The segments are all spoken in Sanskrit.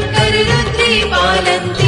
नन्द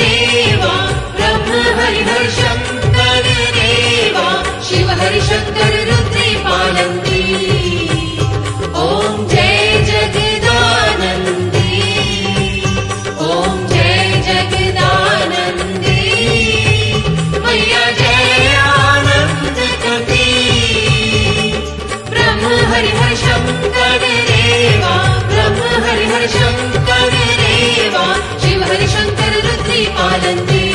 Hare على النيل